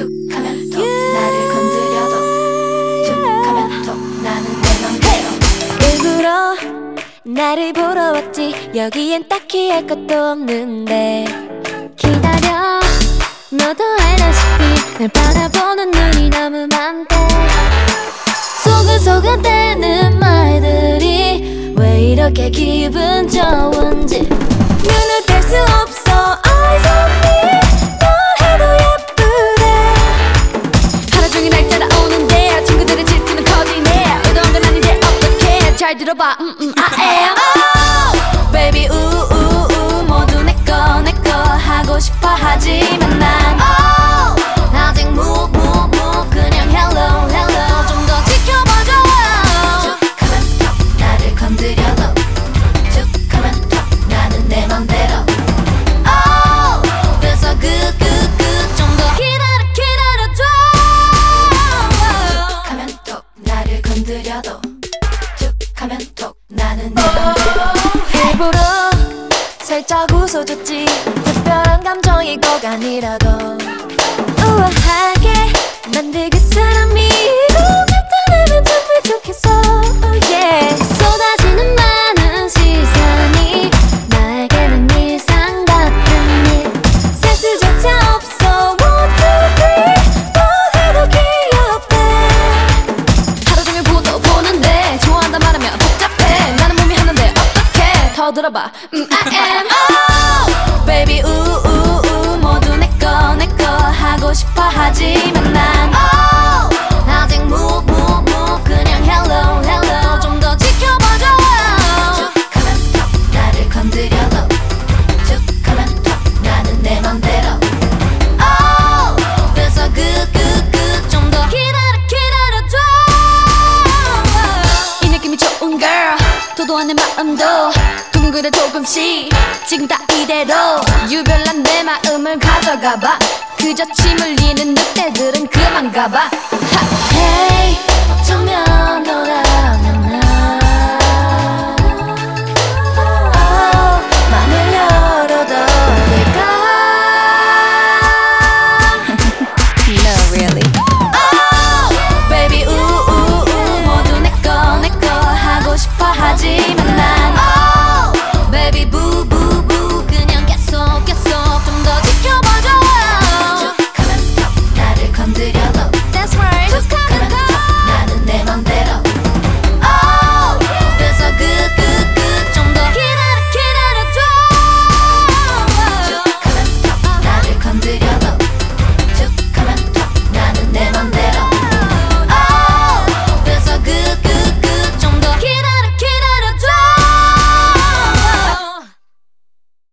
툭하면 또 나를 건드려도 툭하면 또 나는 내 맘대로. 일부러 나를 보러 왔지. 여기엔 딱히 할 것도 없는데. 기다려. 너도 알다시피 날 바라보는 눈이 너무 많대. 속은속은 대는 말들이 왜 이렇게 기분 좋은지. 들어봐. 음, 음, I am oh, baby 우우우 모두 내꺼 내꺼 하고 싶어 하지 웃어줬지 특별한 감정이 꼭 아니라도 우아하게 만들그 사람이 더 들어봐. 음, I am. Oh, baby 우우우 모두 내꺼 내꺼 하고 싶어 하지만 난 oh, 아직 move move move 그냥 hello hello 좀 더 지켜봐줘 툭 하면 턱 나를 건드려도 툭 하면 턱 나는 내 맘대로. Oh, 그래서 그그그 좀더 기다려 기다려줘. 이 느낌이 좋은 girl 도도한 내 마음도 둥그레 조금씩. 지금 다 이대로. 유별난 내 마음을 가져가봐. 그저 침 흘리는 늑대들은 그만 가봐. 하, hey That's right.